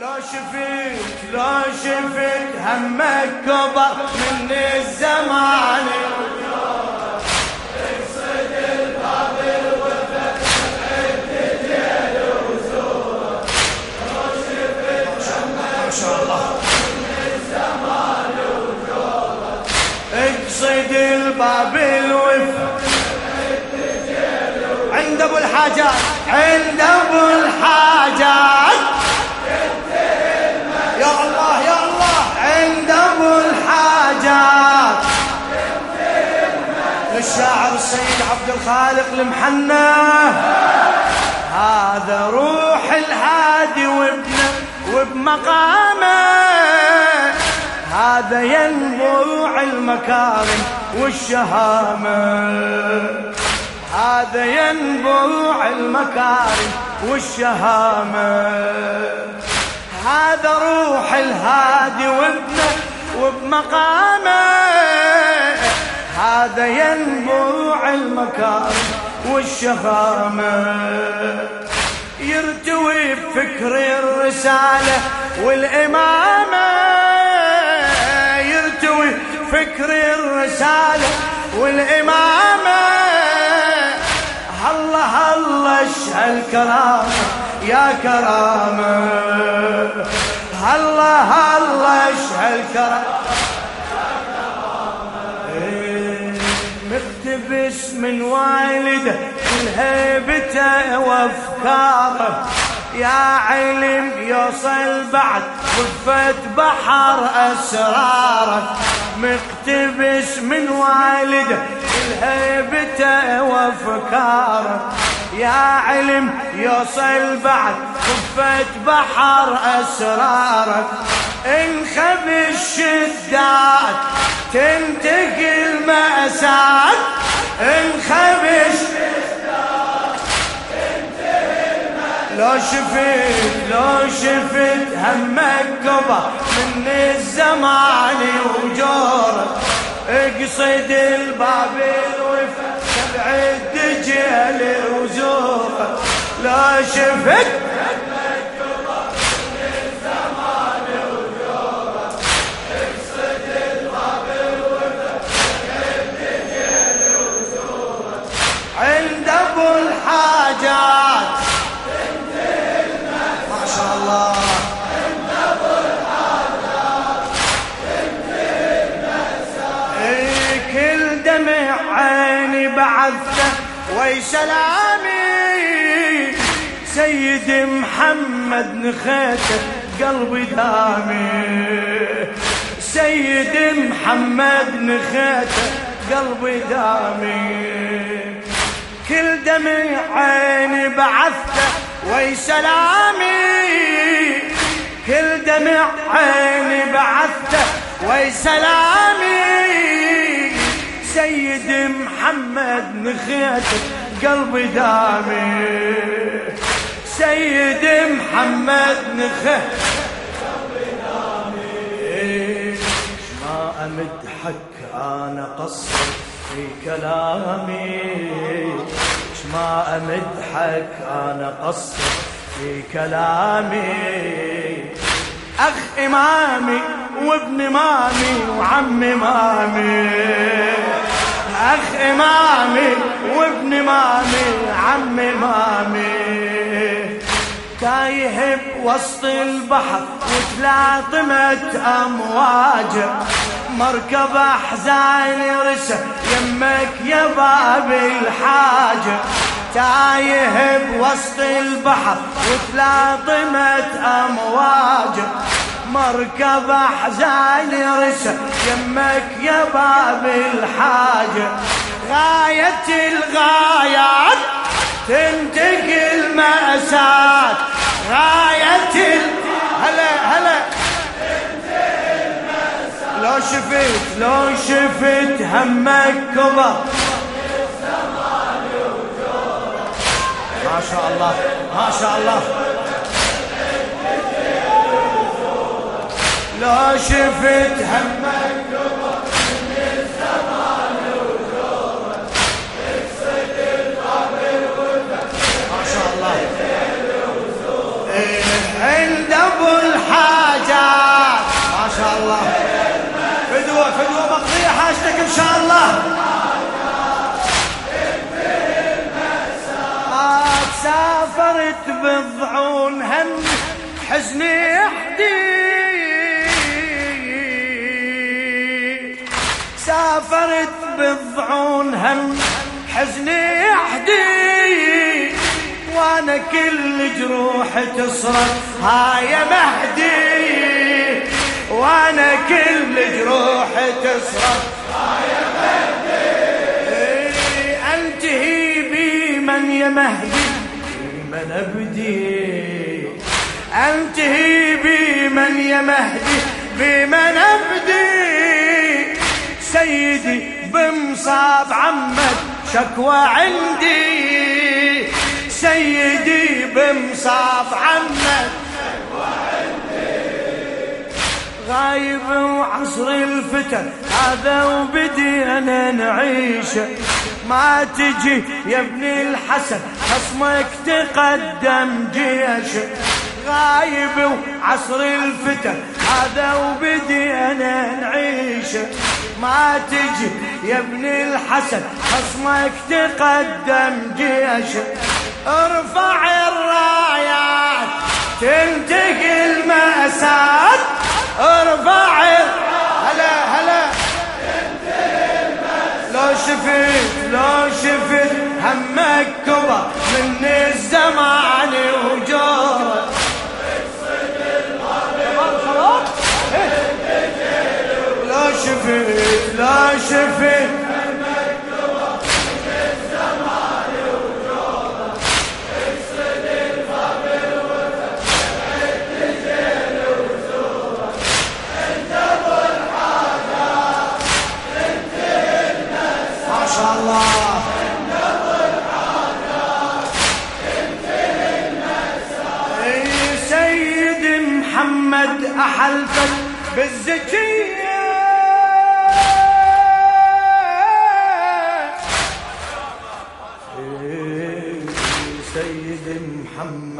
لو شفت لو شفت همك كبر من الزمان. اقصد الباب الوفا عند ابو الحاجات عند ابو الحاجات للشاعر السيد عبد الخالق المحنى هذا روح الهادي وابنه وبمقامه. هذا ينبوع المكارم والشهامة. هذا ينبوع المكارم والشهامة. هذا روح الهادي وابنه وبمقامه. هذا ينبوع المكارم والشهامة يرتوي بفكر الرسالة والإمامة. يرتوي فكر الرسالة والإمامة. الله الله الكرامة يا كرامة. الله الله الكرامة مقتبس من والده كل هيبته وافكاره. يا علم يوصل بعد وفة بحر أسرارك مقتبس من والده كل هيبته وافكاره. يا علم يوصل بعد خفة بحر أسرارك انخب الشدات تنتقل مأساة انخبش لو شفت لو شفت همك كبر من الزمان وجورك اقصد الباب الوفا تبع الدجال وزورك لو شفت الحاجات ما شاء الله. إيه، كل دمع عيني بعثته وي سلامي سيد محمد نخيته قلبي دامي. سيد محمد نخيته قلبي دامي. كل دمع عيني بعثته وي سلامي. كل دمع عيني بعثته وي سلامي. سيد محمد نخيته قلبي دامي. سيد محمد نخيته ما امدحك أنا قصر في كلامي. ما أمدحك أنا قصر في كلامي. أخ إمامي وابن امامي وعم امامي أخ إمامي وابن امامي عم امامي تايه بوسط البحر وتلاطمت أمواجه. مركب أحزان رسى يمك يا باب الحاجة تايه بوسط البحر وتلاطمت امواجه مركب أحزان رسى يمك يا باب الحاجة. غاية الغايات تنتقل مأساة غاية ال... هلا هلا. لو شفت لو شفت همك كبر ما شاء الله ما شاء الله. لو شفت همك الله. عند أبو الحاجات. ما شاء الله. إن شاء الله. سافرت بضعون هم حزني احدي سافرت بضعون هم حزني احدي وأنا كل جروح تصرف هاي مهدي. وأنا كل جروح تصرف هاي مهدي أنتهي بمن يا مهدي بمن أبدي. أنتهي بمن يا مهدي بمن أبدي. سيدي بمصاب عمك شكوى عندي. سيدي بمصاب عمك غايب وعصر الفتن هذا وبدي. نعيشه ما تجي يا ابن الحسن خصمك تقدم جيش. غايب وعصر الفتن هذا وبدي أنا نعيشه ما تجي يا ابن الحسن خصمك تقدم جيش. ارفع الرايات تنتقي المأساة. ارفع هلا هلا شفت لو شفت همك كبر من الزمان وجوره لو شفت لو شفت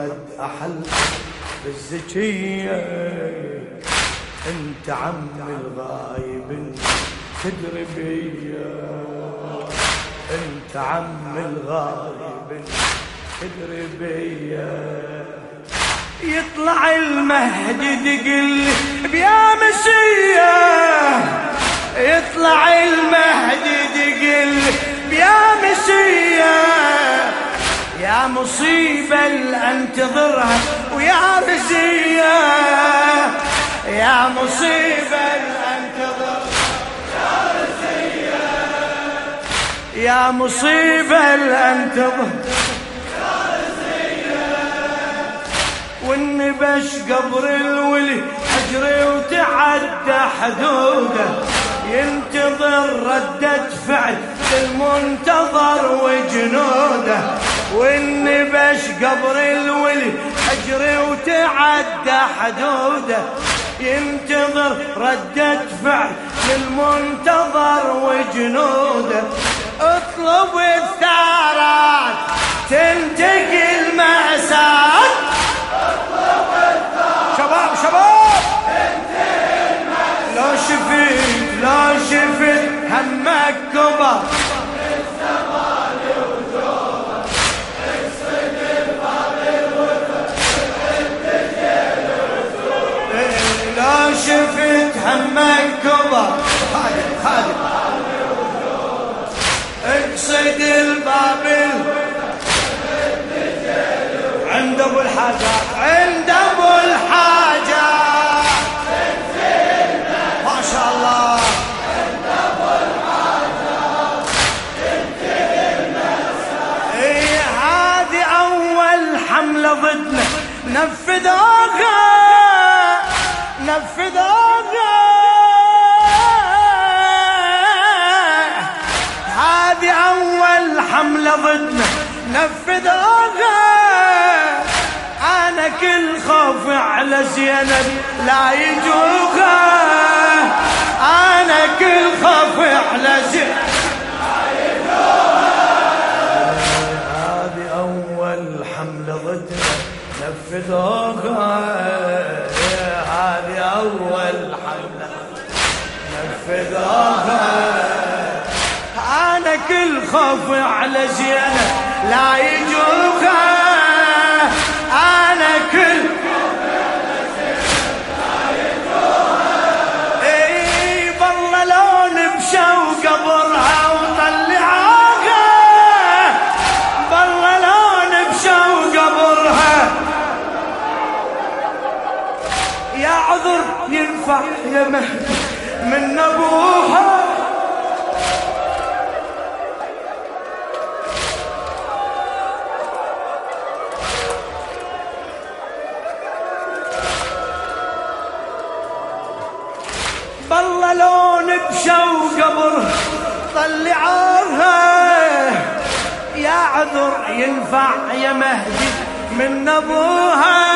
محمد أحلفك بالزكية. أنت عم الغايب تدري بيا أنت عم الغايب تدري بيا يطلع المهدي دقل بيا مسيا يطلع المهدي دقل بيا مسيا يا مصيبة انتظرها ويا رزية. يا مصيبة انتظرها يا رزية يا مصيبة انتظرها والنبش قبر الولي حجري وتعدى حدوده. ينتظر ردة فعل المنتظر وجنوده. والنبش قبر الولي حجري وتعدى حدوده. ينتظر ردة فعل المنتظر وجنوده. اطلب الثارات تنتقي المأساة شباب شباب! نفذوها نفذوها. هذه أول حملة ضدنا. نفذوها. أنا كل خوف على زينب لا يجوها. أنا كل خوف على زينب. نفذوها هذه أول حملة. نفذوها. أنا كل خوفي على زينة لا يجوم ينفع يا مهدي من ابوها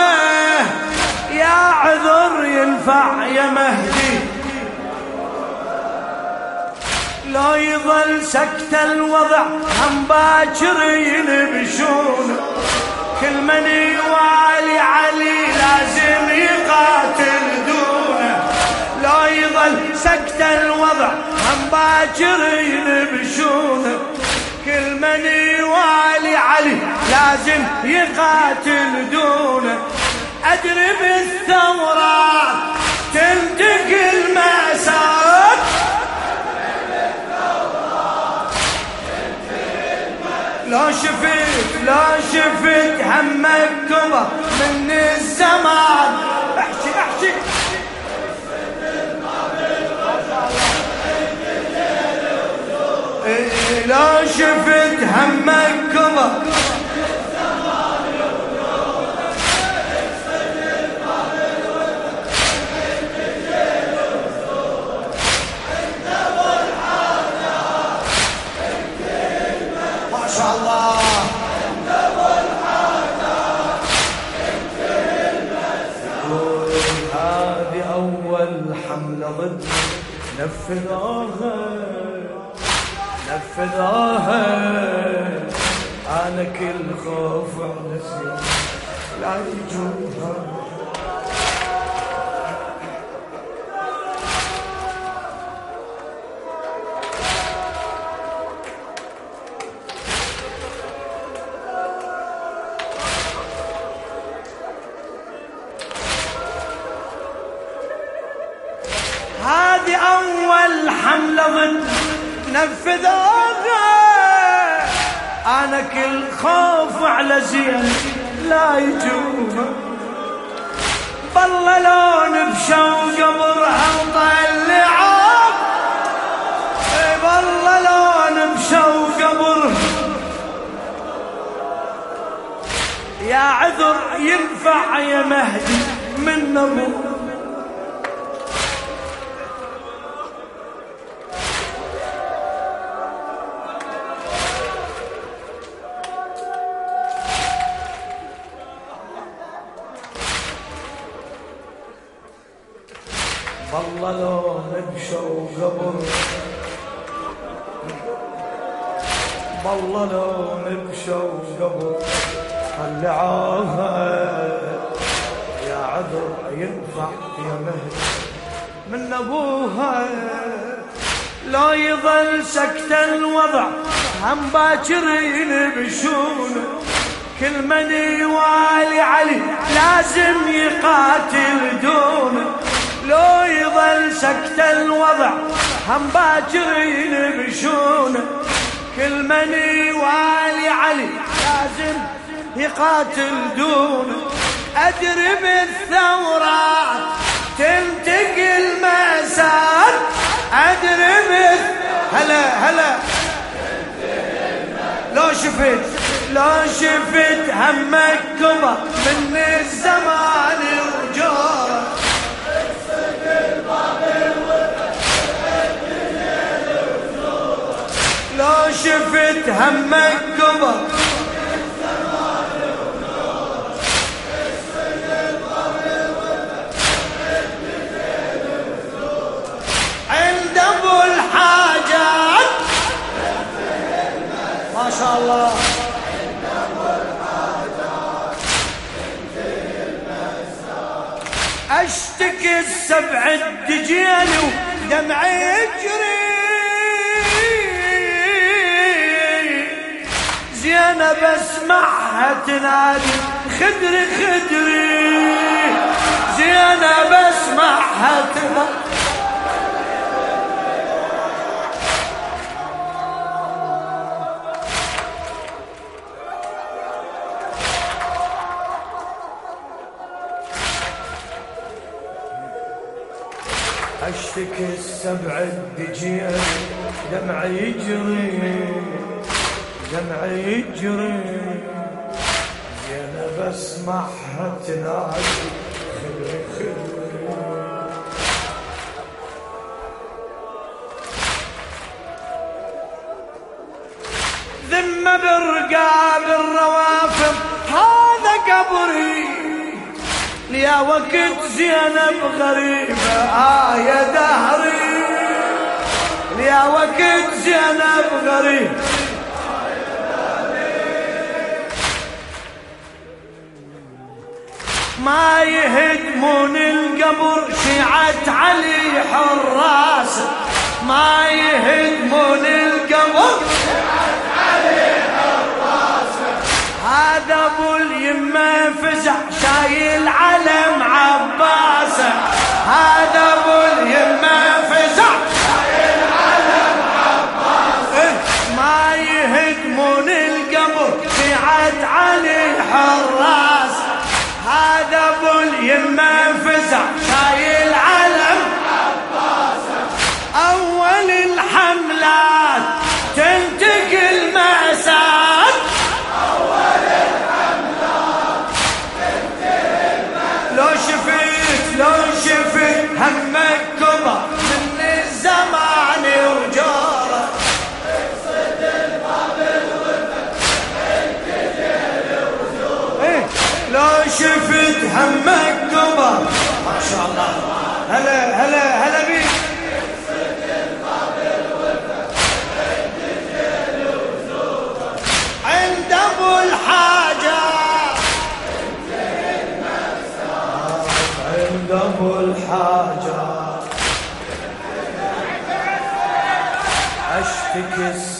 يا عذر ينفع يا مهدي. لو يظل سكت الوضع هم باكر ينبشون كل من يوالي علي لازم يقاتل دونه لو يظل سكت الوضع هم باكر ينبشونه كل من يوالي علي لازم يقاتل دونه أدري بالثورات تنتقل مأساة لو شفت لو شفت همك كبر من الزمان. لو شفت همك كبر ما شاء نفذوها أنا كل خوف على لا يجوها. أنا كل خوف على زين لا يجوها بالله لون بشو قبرها وطلعوه إي بالله لون بشو قبرها يا عذر ينفع يا مهدي من ابوه والله لو قبر طلعوها يا عذر ينفع يا مهد من أبوها. لو يظل سكت الوضع هم باكر ينبشونه كل من يوالي علي لازم يقاتل دونه لو يظل سكت الوضع هم باكر ينبشونه كل من يوالي علي. لازم يقاتل دونه أدري بالثورات تنتقل مأساة أدري بال هلا هلا. لو شفت لو شفت همك كبر من الزمان وجوره لو شفت همك كبر عند أبو الحاجات. ما شاء الله. أشتكي السبع الدجين ودمعي يجري. زينب اسمعها تنادي خدري خدري زينب اسمعها تنادي. أشتكي السبع الدجيل دمع يجري. دمع يجري زينب اسمعها تنادي خذي خذي ذمة برقاب الروافض هذا قبري. يا وقت زينب غريبة آه يا دهري. يا وقت زينب غريب ما يهدمون القبر شيعة علي حراس. ما يهدمون القبر هذا أبو اليمة فزع شايل علم عباسه هذا أبو اليمة فزع شايل علم عباسه ما يهدمون القبر شيعة علي حراس. هذا ابو اليمه فزع شايل علم. عباسه أول الحملات تنتقل مأساة لو شفت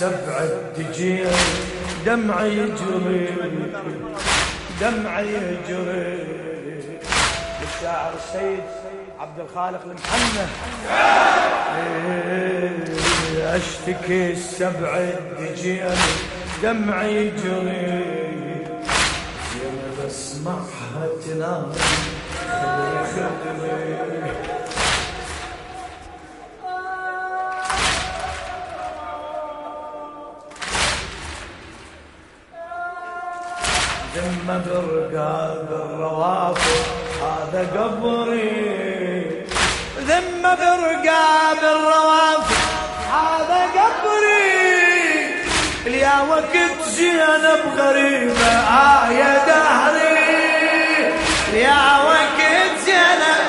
السبع الدجيل دمع يجري دمع يجري الشاعر السيد عبد الخالق المحنة إيه، اشتكي السبع الدجيل دمع يجري زينب اسمعها تنام ذم برقاب الروافد هذا قبري. ذم برقاب الروافد هذا قبري. يا وقت زينب غريبة آه يا دهري. يا وقت زينب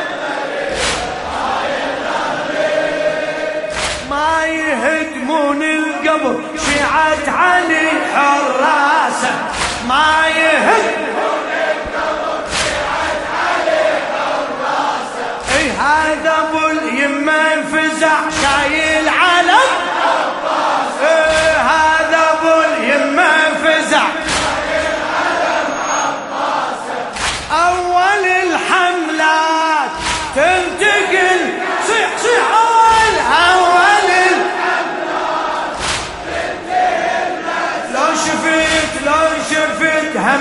ما يهدمون القبر شيعة علي حراسة. هذا ابو شايل علم هذا ابو أول الحملات تنتقل صيح صيح أول أول لو شفت لو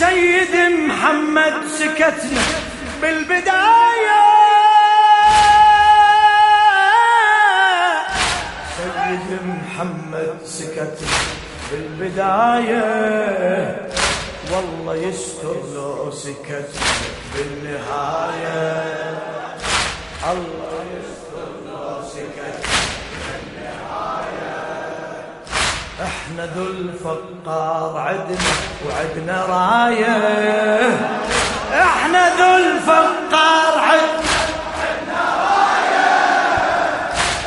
سيد محمد سكتنا بالبداية. سيد محمد سكتنا بالبداية. والله يستر لو سكت بالنهاية. الله ذو الفقار عدنا وعدنا راية. إحنا ذو الفقار عدنا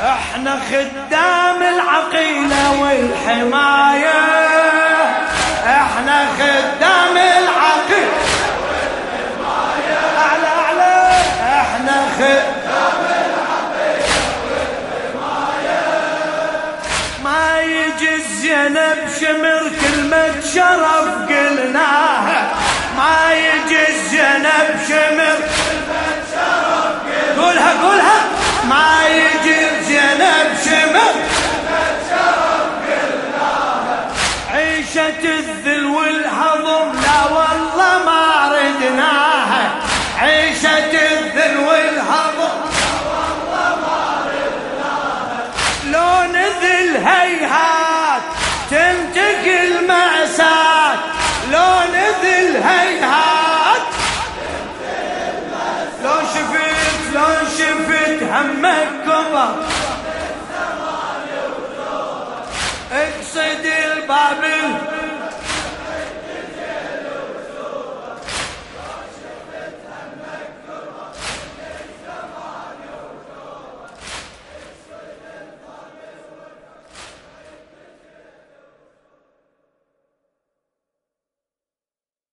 إحنا خدام العقيلة والحماية. إحنا خدام زينب شمر كلمة شرف قلناها ما يجي زينب شمر قولها قولها. ما يجي زينب شمر. عيشة الذل كبر اقصد البابل